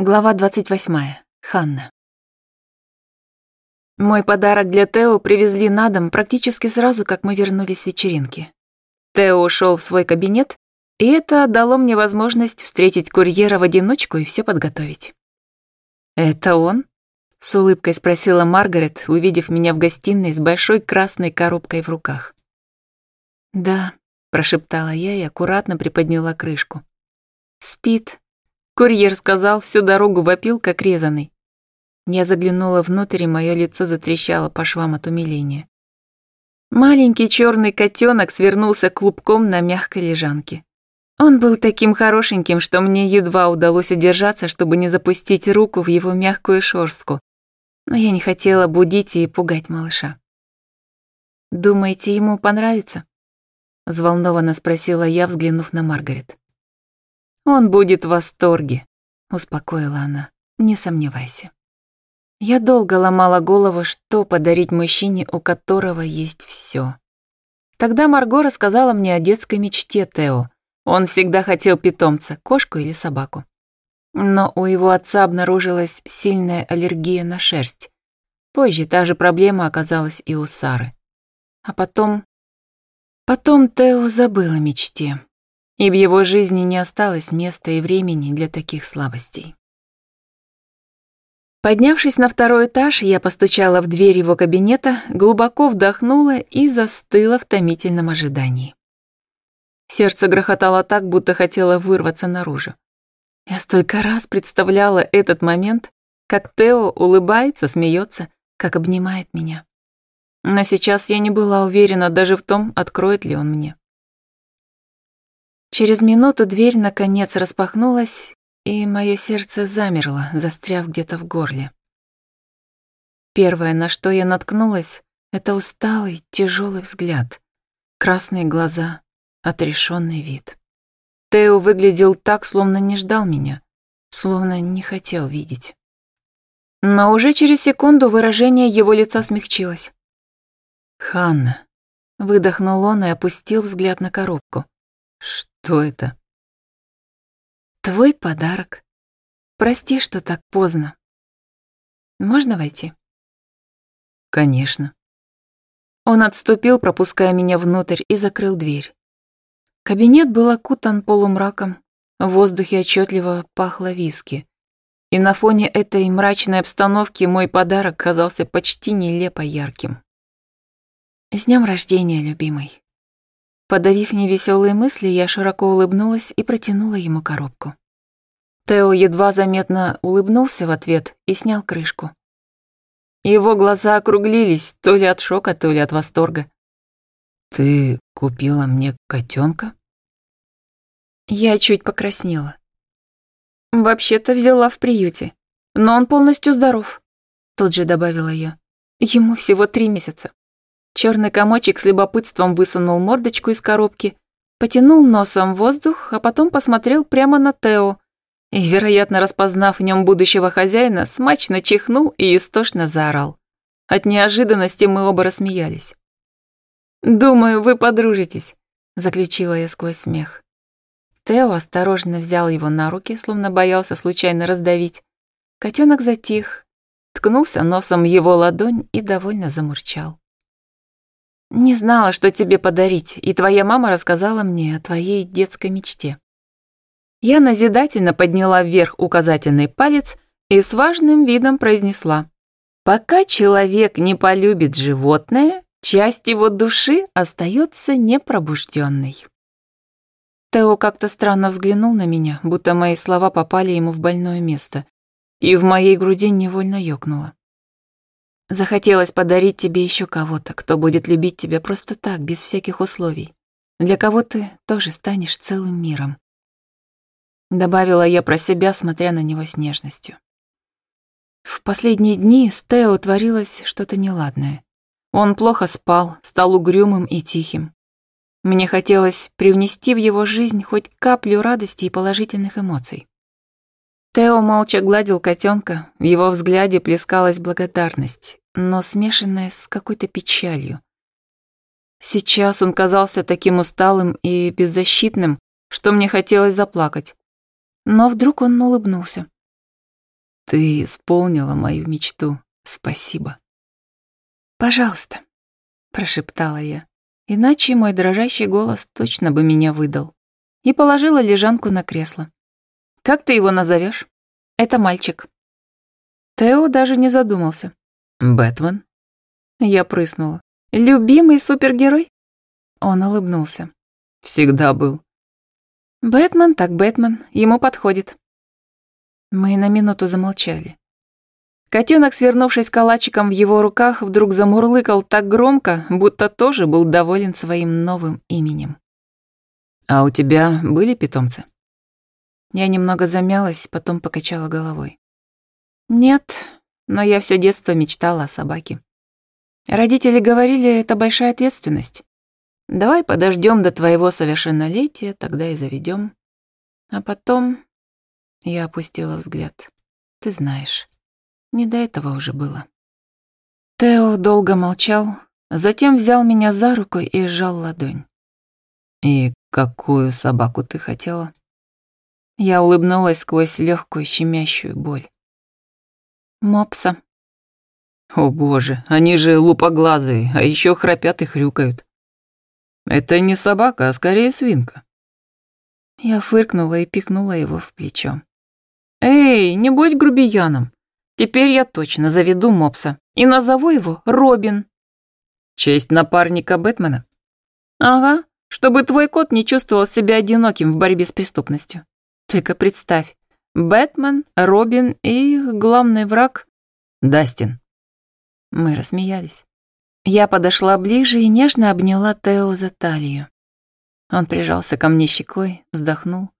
Глава 28. Ханна. Мой подарок для Тео привезли на дом практически сразу, как мы вернулись с вечеринки. Тео ушел в свой кабинет, и это дало мне возможность встретить курьера в одиночку и все подготовить. «Это он?» — с улыбкой спросила Маргарет, увидев меня в гостиной с большой красной коробкой в руках. «Да», — прошептала я и аккуратно приподняла крышку. «Спит», Курьер сказал, всю дорогу вопил, как резанный. Я заглянула внутрь, и мое лицо затрещало по швам от умиления. Маленький черный котенок свернулся клубком на мягкой лежанке. Он был таким хорошеньким, что мне едва удалось удержаться, чтобы не запустить руку в его мягкую шорстку. Но я не хотела будить и пугать малыша. «Думаете, ему понравится?» — взволнованно спросила я, взглянув на Маргарет. «Он будет в восторге», — успокоила она. «Не сомневайся». Я долго ломала голову, что подарить мужчине, у которого есть все. Тогда Марго рассказала мне о детской мечте Тео. Он всегда хотел питомца, кошку или собаку. Но у его отца обнаружилась сильная аллергия на шерсть. Позже та же проблема оказалась и у Сары. А потом... Потом Тео забыл о мечте и в его жизни не осталось места и времени для таких слабостей. Поднявшись на второй этаж, я постучала в дверь его кабинета, глубоко вдохнула и застыла в томительном ожидании. Сердце грохотало так, будто хотело вырваться наружу. Я столько раз представляла этот момент, как Тео улыбается, смеется, как обнимает меня. Но сейчас я не была уверена даже в том, откроет ли он мне. Через минуту дверь наконец распахнулась, и мое сердце замерло, застряв где-то в горле. Первое, на что я наткнулась, это усталый, тяжелый взгляд, красные глаза, отрешенный вид. Тео выглядел так, словно не ждал меня, словно не хотел видеть. Но уже через секунду выражение его лица смягчилось. «Ханна», — выдохнул он и опустил взгляд на коробку. Что это? Твой подарок. Прости, что так поздно. Можно войти? Конечно. Он отступил, пропуская меня внутрь, и закрыл дверь. Кабинет был окутан полумраком, в воздухе отчетливо пахло виски. И на фоне этой мрачной обстановки мой подарок казался почти нелепо ярким. «С днем рождения, любимый!» Подавив невеселые мысли, я широко улыбнулась и протянула ему коробку. Тео едва заметно улыбнулся в ответ и снял крышку. Его глаза округлились, то ли от шока, то ли от восторга. «Ты купила мне котенка? Я чуть покраснела. «Вообще-то взяла в приюте, но он полностью здоров», тут же добавила я. «Ему всего три месяца». Черный комочек с любопытством высунул мордочку из коробки, потянул носом воздух, а потом посмотрел прямо на Тео и, вероятно, распознав в нем будущего хозяина, смачно чихнул и истошно заорал. От неожиданности мы оба рассмеялись. «Думаю, вы подружитесь», — заключила я сквозь смех. Тео осторожно взял его на руки, словно боялся случайно раздавить. Котенок затих, ткнулся носом его ладонь и довольно замурчал. Не знала, что тебе подарить, и твоя мама рассказала мне о твоей детской мечте. Я назидательно подняла вверх указательный палец и с важным видом произнесла. Пока человек не полюбит животное, часть его души остается непробужденной. Тео как-то странно взглянул на меня, будто мои слова попали ему в больное место, и в моей груди невольно ёкнуло. Захотелось подарить тебе еще кого-то, кто будет любить тебя просто так, без всяких условий. Для кого ты тоже станешь целым миром. Добавила я про себя, смотря на него с нежностью. В последние дни с Тео творилось что-то неладное. Он плохо спал, стал угрюмым и тихим. Мне хотелось привнести в его жизнь хоть каплю радости и положительных эмоций. Тео молча гладил котенка, в его взгляде плескалась благодарность, но смешанная с какой-то печалью. Сейчас он казался таким усталым и беззащитным, что мне хотелось заплакать. Но вдруг он улыбнулся. Ты исполнила мою мечту. Спасибо. Пожалуйста, прошептала я. Иначе мой дрожащий голос точно бы меня выдал. И положила лежанку на кресло. Как ты его назовешь? Это мальчик. Тео даже не задумался. Бэтмен? Я прыснула. Любимый супергерой? Он улыбнулся. Всегда был. Бэтмен так Бэтмен, ему подходит. Мы на минуту замолчали. Котенок, свернувшись калачиком в его руках, вдруг замурлыкал так громко, будто тоже был доволен своим новым именем. «А у тебя были питомцы?» Я немного замялась, потом покачала головой. «Нет, но я все детство мечтала о собаке. Родители говорили, это большая ответственность. Давай подождем до твоего совершеннолетия, тогда и заведем. А потом я опустила взгляд. Ты знаешь, не до этого уже было. Тео долго молчал, затем взял меня за руку и сжал ладонь. «И какую собаку ты хотела?» Я улыбнулась сквозь легкую щемящую боль. «Мопса». «О боже, они же лупоглазые, а еще храпят и хрюкают». «Это не собака, а скорее свинка». Я фыркнула и пихнула его в плечо. «Эй, не будь грубияном. Теперь я точно заведу мопса и назову его Робин». «Честь напарника Бэтмена?» «Ага, чтобы твой кот не чувствовал себя одиноким в борьбе с преступностью. Только представь, Бэтмен, Робин и их главный враг — Дастин». Мы рассмеялись. Я подошла ближе и нежно обняла Тео за талию. Он прижался ко мне щекой, вздохнул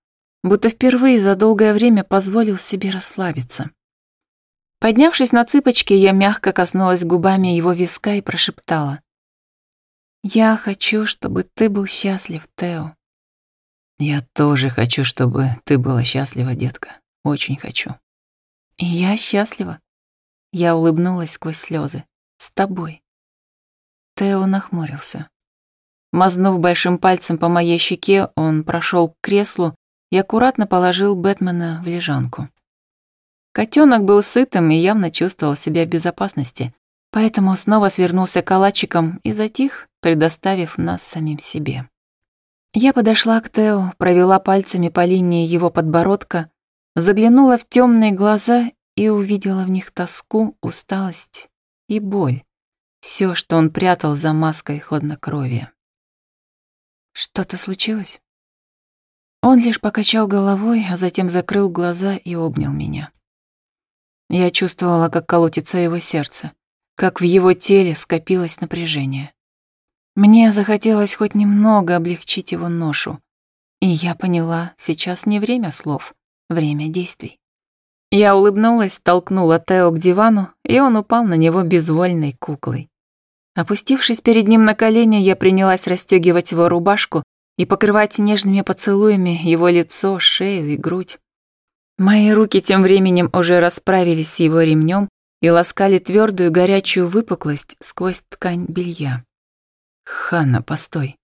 будто впервые за долгое время позволил себе расслабиться. Поднявшись на цыпочки, я мягко коснулась губами его виска и прошептала. «Я хочу, чтобы ты был счастлив, Тео». «Я тоже хочу, чтобы ты была счастлива, детка. Очень хочу». «И я счастлива». Я улыбнулась сквозь слезы. «С тобой». Тео нахмурился. Мазнув большим пальцем по моей щеке, он прошел к креслу и аккуратно положил Бэтмена в лежанку. Котенок был сытым и явно чувствовал себя в безопасности, поэтому снова свернулся калачиком и затих, предоставив нас самим себе. Я подошла к Тео, провела пальцами по линии его подбородка, заглянула в темные глаза и увидела в них тоску, усталость и боль. Все, что он прятал за маской хладнокровия. Что-то случилось? Он лишь покачал головой, а затем закрыл глаза и обнял меня. Я чувствовала, как колотится его сердце, как в его теле скопилось напряжение. Мне захотелось хоть немного облегчить его ношу, и я поняла, сейчас не время слов, время действий. Я улыбнулась, толкнула Тео к дивану, и он упал на него безвольной куклой. Опустившись перед ним на колени, я принялась расстегивать его рубашку, и покрывать нежными поцелуями его лицо, шею и грудь. Мои руки тем временем уже расправились с его ремнем и ласкали твердую горячую выпуклость сквозь ткань белья. «Ханна, постой!»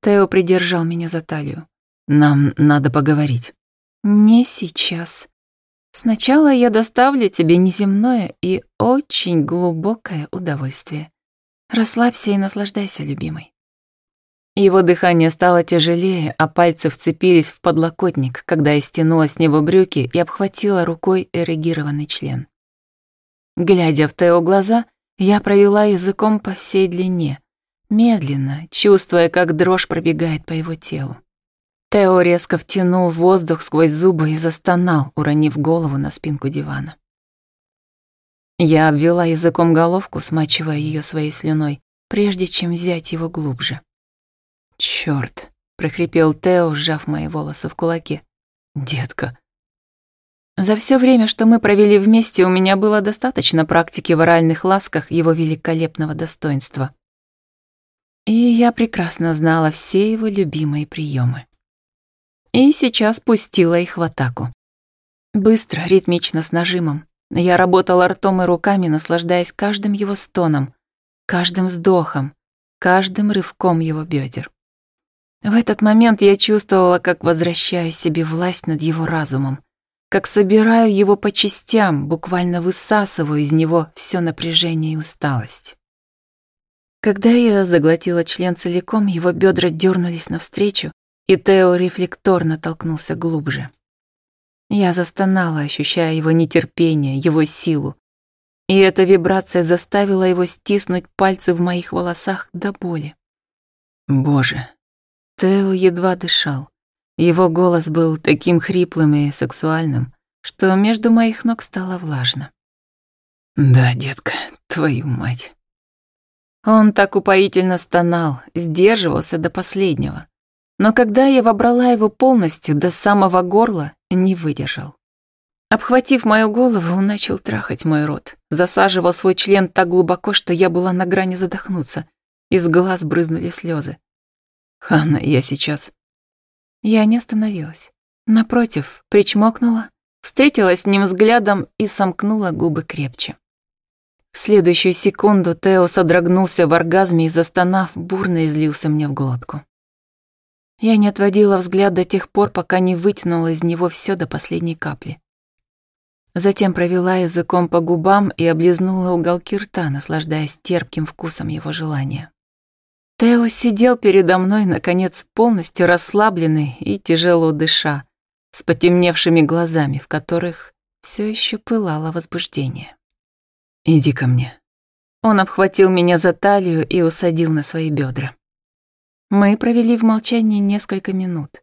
Тео придержал меня за талию. «Нам надо поговорить». «Не сейчас. Сначала я доставлю тебе неземное и очень глубокое удовольствие. Расслабься и наслаждайся, любимый». Его дыхание стало тяжелее, а пальцы вцепились в подлокотник, когда я стянула с него брюки и обхватила рукой эрегированный член. Глядя в Тео глаза, я провела языком по всей длине, медленно, чувствуя, как дрожь пробегает по его телу. Тео резко втянул воздух сквозь зубы и застонал, уронив голову на спинку дивана. Я обвела языком головку, смачивая ее своей слюной, прежде чем взять его глубже. Черт! прохрипел Тео, сжав мои волосы в кулаке. «Детка». За все время, что мы провели вместе, у меня было достаточно практики в оральных ласках его великолепного достоинства. И я прекрасно знала все его любимые приемы. И сейчас пустила их в атаку. Быстро, ритмично, с нажимом. Я работала ртом и руками, наслаждаясь каждым его стоном, каждым вздохом, каждым рывком его бедер. В этот момент я чувствовала, как возвращаю себе власть над его разумом, как собираю его по частям, буквально высасываю из него все напряжение и усталость. Когда я заглотила член целиком, его бедра дернулись навстречу, и Тео рефлекторно толкнулся глубже. Я застонала, ощущая его нетерпение, его силу. И эта вибрация заставила его стиснуть пальцы в моих волосах до боли. Боже. Тео едва дышал. Его голос был таким хриплым и сексуальным, что между моих ног стало влажно. «Да, детка, твою мать». Он так упоительно стонал, сдерживался до последнего. Но когда я вобрала его полностью до самого горла, не выдержал. Обхватив мою голову, он начал трахать мой рот. Засаживал свой член так глубоко, что я была на грани задохнуться. Из глаз брызнули слезы. «Ханна, я сейчас...» Я не остановилась. Напротив, причмокнула, встретилась с ним взглядом и сомкнула губы крепче. В следующую секунду Тео содрогнулся в оргазме и, застонав, бурно излился мне в глотку. Я не отводила взгляд до тех пор, пока не вытянула из него все до последней капли. Затем провела языком по губам и облизнула уголки рта, наслаждаясь терпким вкусом его желания. Тео сидел передо мной, наконец, полностью расслабленный и тяжело дыша, с потемневшими глазами, в которых все еще пылало возбуждение. «Иди ко мне». Он обхватил меня за талию и усадил на свои бедра. Мы провели в молчании несколько минут.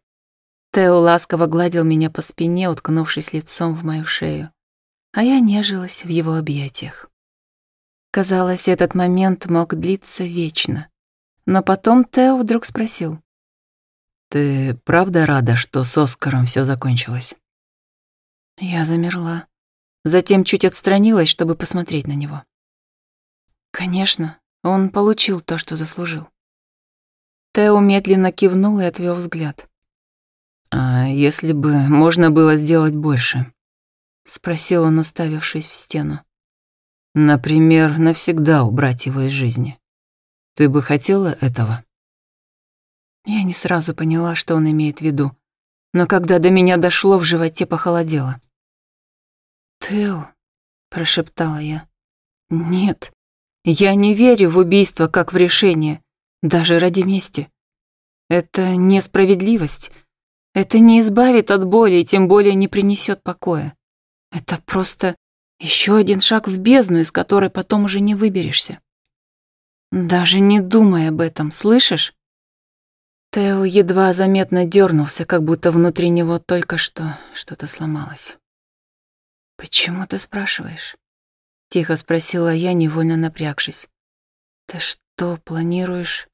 Тео ласково гладил меня по спине, уткнувшись лицом в мою шею, а я нежилась в его объятиях. Казалось, этот момент мог длиться вечно. Но потом Тео вдруг спросил. «Ты правда рада, что с Оскаром все закончилось?» Я замерла. Затем чуть отстранилась, чтобы посмотреть на него. Конечно, он получил то, что заслужил. Тео медленно кивнул и отвел взгляд. «А если бы можно было сделать больше?» — спросил он, уставившись в стену. «Например, навсегда убрать его из жизни. Ты бы хотела этого?» Я не сразу поняла, что он имеет в виду, но когда до меня дошло, в животе похолодело. «Тео», — прошептала я, — «нет, я не верю в убийство как в решение даже ради мести. Это несправедливость. Это не избавит от боли и тем более не принесет покоя. Это просто еще один шаг в бездну, из которой потом уже не выберешься. Даже не думай об этом, слышишь? Тео едва заметно дернулся, как будто внутри него только что что-то сломалось. «Почему ты спрашиваешь?» — тихо спросила я, невольно напрягшись. «Ты что, планируешь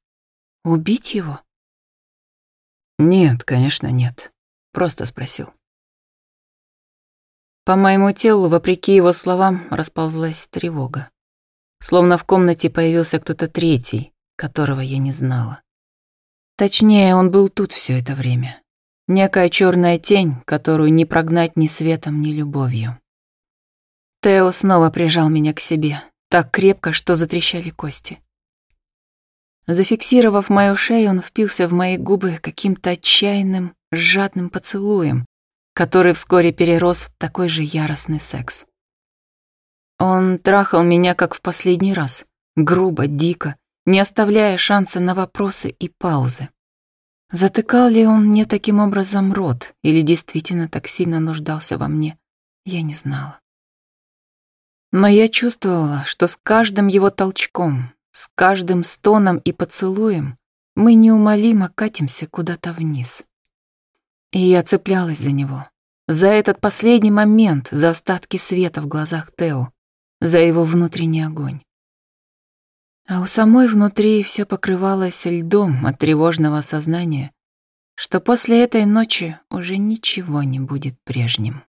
Убить его? Нет, конечно, нет. Просто спросил. По моему телу, вопреки его словам, расползлась тревога. Словно в комнате появился кто-то третий, которого я не знала. Точнее, он был тут все это время. Некая черная тень, которую не прогнать ни светом, ни любовью. Тео снова прижал меня к себе, так крепко, что затрещали кости. Зафиксировав мою шею, он впился в мои губы каким-то отчаянным, жадным поцелуем, который вскоре перерос в такой же яростный секс. Он трахал меня, как в последний раз, грубо, дико, не оставляя шанса на вопросы и паузы. Затыкал ли он мне таким образом рот или действительно так сильно нуждался во мне, я не знала. Но я чувствовала, что с каждым его толчком, с каждым стоном и поцелуем мы неумолимо катимся куда-то вниз. И я цеплялась за него, за этот последний момент, за остатки света в глазах Тео, за его внутренний огонь. А у самой внутри все покрывалось льдом от тревожного сознания, что после этой ночи уже ничего не будет прежним.